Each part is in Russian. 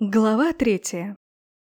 Глава третья.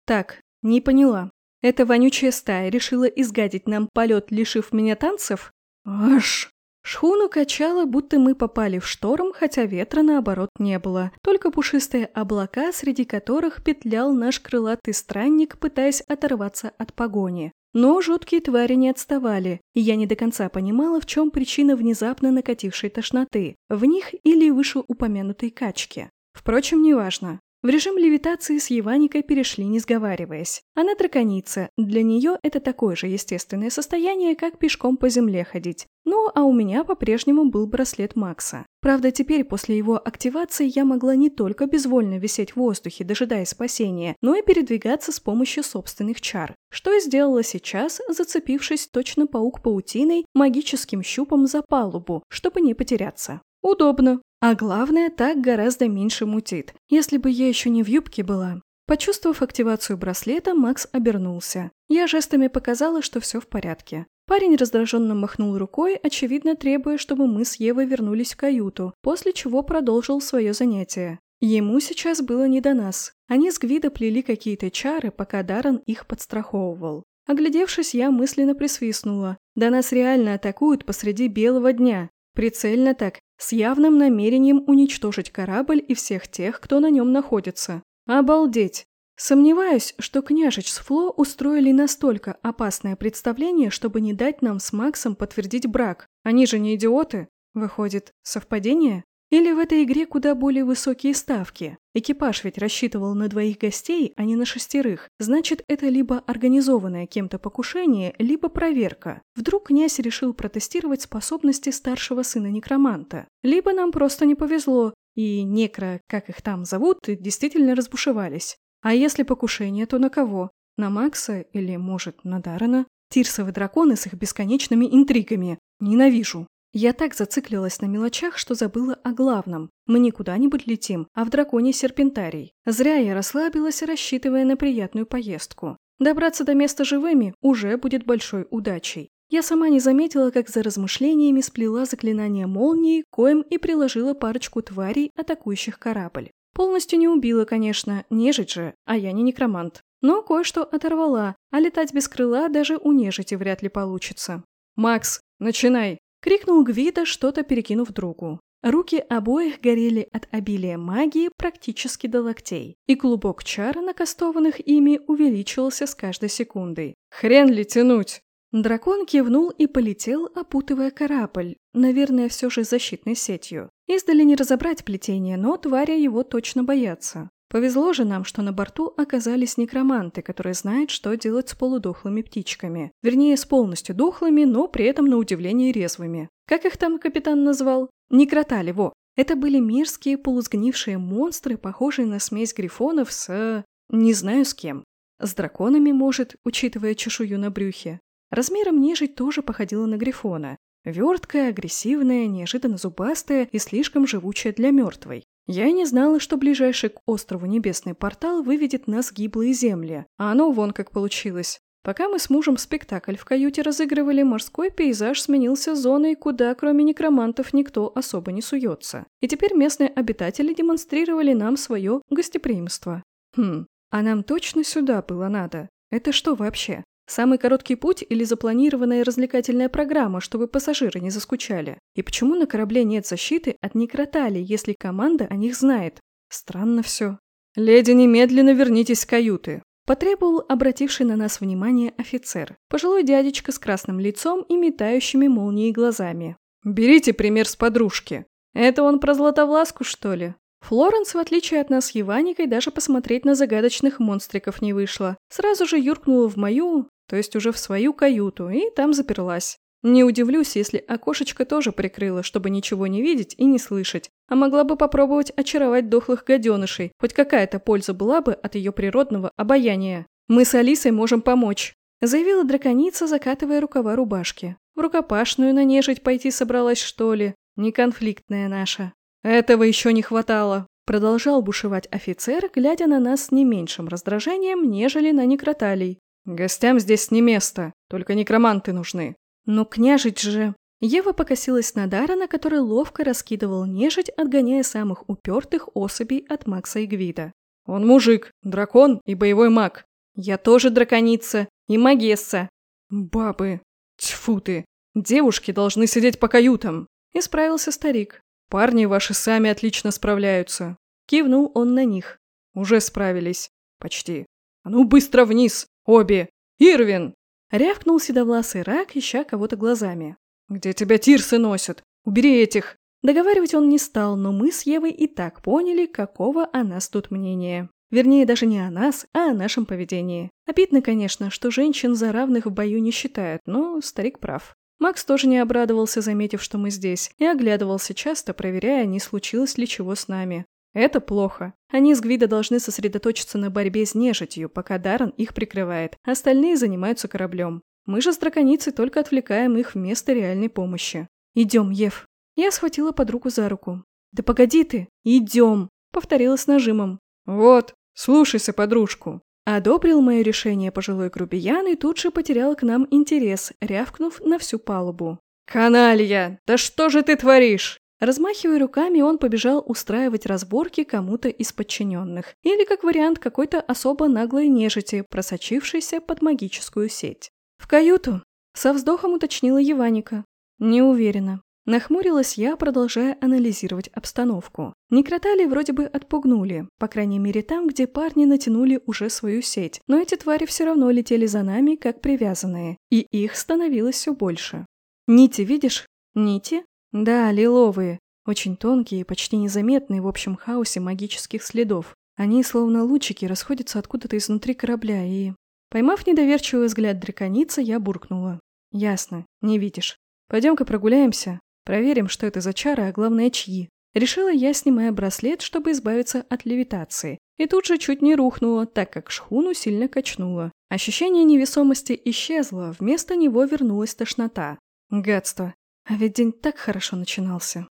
Так, не поняла. Эта вонючая стая решила изгадить нам полет, лишив меня танцев? Аж! Шхуну качало, будто мы попали в шторм, хотя ветра, наоборот, не было. Только пушистые облака, среди которых петлял наш крылатый странник, пытаясь оторваться от погони. Но жуткие твари не отставали, и я не до конца понимала, в чем причина внезапно накатившей тошноты. В них или вышеупомянутой качке. Впрочем, неважно. В режим левитации с Еваникой перешли, не сговариваясь. Она драконица, для нее это такое же естественное состояние, как пешком по земле ходить. Ну, а у меня по-прежнему был браслет Макса. Правда, теперь после его активации я могла не только безвольно висеть в воздухе, дожидаясь спасения, но и передвигаться с помощью собственных чар. Что и сделала сейчас, зацепившись точно паук паутиной магическим щупом за палубу, чтобы не потеряться. Удобно. А главное, так гораздо меньше мутит. Если бы я еще не в юбке была. Почувствовав активацию браслета, Макс обернулся. Я жестами показала, что все в порядке. Парень раздраженно махнул рукой, очевидно требуя, чтобы мы с Евой вернулись в каюту, после чего продолжил свое занятие. Ему сейчас было не до нас. Они с Гвида плели какие-то чары, пока Даррен их подстраховывал. Оглядевшись, я мысленно присвистнула. Да нас реально атакуют посреди белого дня. Прицельно так, с явным намерением уничтожить корабль и всех тех, кто на нем находится. Обалдеть! Сомневаюсь, что княжич с Фло устроили настолько опасное представление, чтобы не дать нам с Максом подтвердить брак. Они же не идиоты. Выходит, совпадение? Или в этой игре куда более высокие ставки? Экипаж ведь рассчитывал на двоих гостей, а не на шестерых. Значит, это либо организованное кем-то покушение, либо проверка. Вдруг князь решил протестировать способности старшего сына некроманта. Либо нам просто не повезло, и некро, как их там зовут, действительно разбушевались. А если покушение, то на кого? На Макса или, может, на Даррена? Тирсовы драконы с их бесконечными интригами. Ненавижу. Я так зациклилась на мелочах, что забыла о главном. Мы не куда-нибудь летим, а в драконе серпентарий. Зря я расслабилась, рассчитывая на приятную поездку. Добраться до места живыми уже будет большой удачей. Я сама не заметила, как за размышлениями сплела заклинание молнии, коем и приложила парочку тварей, атакующих корабль. Полностью не убила, конечно, нежить же, а я не некромант. Но кое-что оторвала, а летать без крыла даже у нежити вряд ли получится. «Макс, начинай!» Крикнул Гвида, что-то перекинув другу. Руки обоих горели от обилия магии практически до локтей, и клубок чар, накастованных ими, увеличивался с каждой секундой. «Хрен ли тянуть!» Дракон кивнул и полетел, опутывая корабль, наверное, все же защитной сетью. Издали не разобрать плетение, но твари его точно боятся. Повезло же нам, что на борту оказались некроманты, которые знают, что делать с полудохлыми птичками. Вернее, с полностью дохлыми, но при этом на удивление резвыми. Как их там капитан назвал? Некротали, во. Это были мерзкие полусгнившие монстры, похожие на смесь грифонов с... не знаю с кем. С драконами, может, учитывая чешую на брюхе. Размером нежить тоже походила на грифона. Верткая, агрессивная, неожиданно зубастая и слишком живучая для мертвой. Я и не знала, что ближайший к острову небесный портал выведет нас в гиблые земли, а оно вон как получилось. Пока мы с мужем спектакль в каюте разыгрывали, морской пейзаж сменился зоной, куда кроме некромантов никто особо не суется. И теперь местные обитатели демонстрировали нам свое гостеприимство. Хм, а нам точно сюда было надо? Это что вообще? Самый короткий путь или запланированная развлекательная программа, чтобы пассажиры не заскучали? И почему на корабле нет защиты от некроталий, если команда о них знает? Странно все. «Леди, немедленно вернитесь в каюты!» Потребовал обративший на нас внимание офицер. Пожилой дядечка с красным лицом и метающими молнией глазами. «Берите пример с подружки. Это он про Златовласку, что ли?» Флоренс, в отличие от нас с Еваникой, даже посмотреть на загадочных монстриков не вышла. Сразу же юркнула в мою, то есть уже в свою каюту, и там заперлась. Не удивлюсь, если окошечко тоже прикрыла, чтобы ничего не видеть и не слышать, а могла бы попробовать очаровать дохлых гаденышей, хоть какая-то польза была бы от ее природного обаяния. «Мы с Алисой можем помочь», – заявила драконица, закатывая рукава рубашки. «В рукопашную на нежить пойти собралась, что ли? Неконфликтная наша». «Этого еще не хватало», – продолжал бушевать офицер, глядя на нас с не меньшим раздражением, нежели на некроталий. «Гостям здесь не место, только некроманты нужны». «Но княжить же...» Ева покосилась на Дарана, который ловко раскидывал нежить, отгоняя самых упертых особей от Макса и Гвида. Он мужик, дракон и боевой маг. Я тоже драконица и магесса. Бабы. Тьфу ты. Девушки должны сидеть по каютам. Исправился старик. Парни ваши сами отлично справляются. Кивнул он на них. Уже справились. Почти. А ну быстро вниз, обе. Ирвин! Рявкнул седовласый рак, ища кого-то глазами. «Где тебя тирсы носят? Убери этих!» Договаривать он не стал, но мы с Евой и так поняли, какого о нас тут мнения. Вернее, даже не о нас, а о нашем поведении. Обидно, конечно, что женщин за равных в бою не считают, но старик прав. Макс тоже не обрадовался, заметив, что мы здесь, и оглядывался часто, проверяя, не случилось ли чего с нами. Это плохо. Они с Гвида должны сосредоточиться на борьбе с нежитью, пока Даррен их прикрывает, остальные занимаются кораблем. Мы же с драконицей только отвлекаем их вместо реальной помощи. «Идем, Ев». Я схватила подругу за руку. «Да погоди ты! Идем!» Повторила с нажимом. «Вот, слушайся подружку!» Одобрил мое решение пожилой грубиян и тут же потерял к нам интерес, рявкнув на всю палубу. «Каналья! Да что же ты творишь?» Размахивая руками, он побежал устраивать разборки кому-то из подчиненных. Или, как вариант, какой-то особо наглой нежити, просочившейся под магическую сеть. «В каюту?» – со вздохом уточнила Еваника. «Не уверена». Нахмурилась я, продолжая анализировать обстановку. Некротали вроде бы отпугнули, по крайней мере там, где парни натянули уже свою сеть, но эти твари все равно летели за нами, как привязанные, и их становилось все больше. «Нити видишь?» «Нити?» «Да, лиловые, очень тонкие и почти незаметные в общем хаосе магических следов. Они, словно лучики, расходятся откуда-то изнутри корабля и... Поймав недоверчивый взгляд драконицы, я буркнула. «Ясно, не видишь. Пойдем-ка прогуляемся, проверим, что это за чары, а главное, чьи». Решила я, снимая браслет, чтобы избавиться от левитации. И тут же чуть не рухнула, так как шхуну сильно качнула. Ощущение невесомости исчезло, вместо него вернулась тошнота. Гадство. А ведь день так хорошо начинался.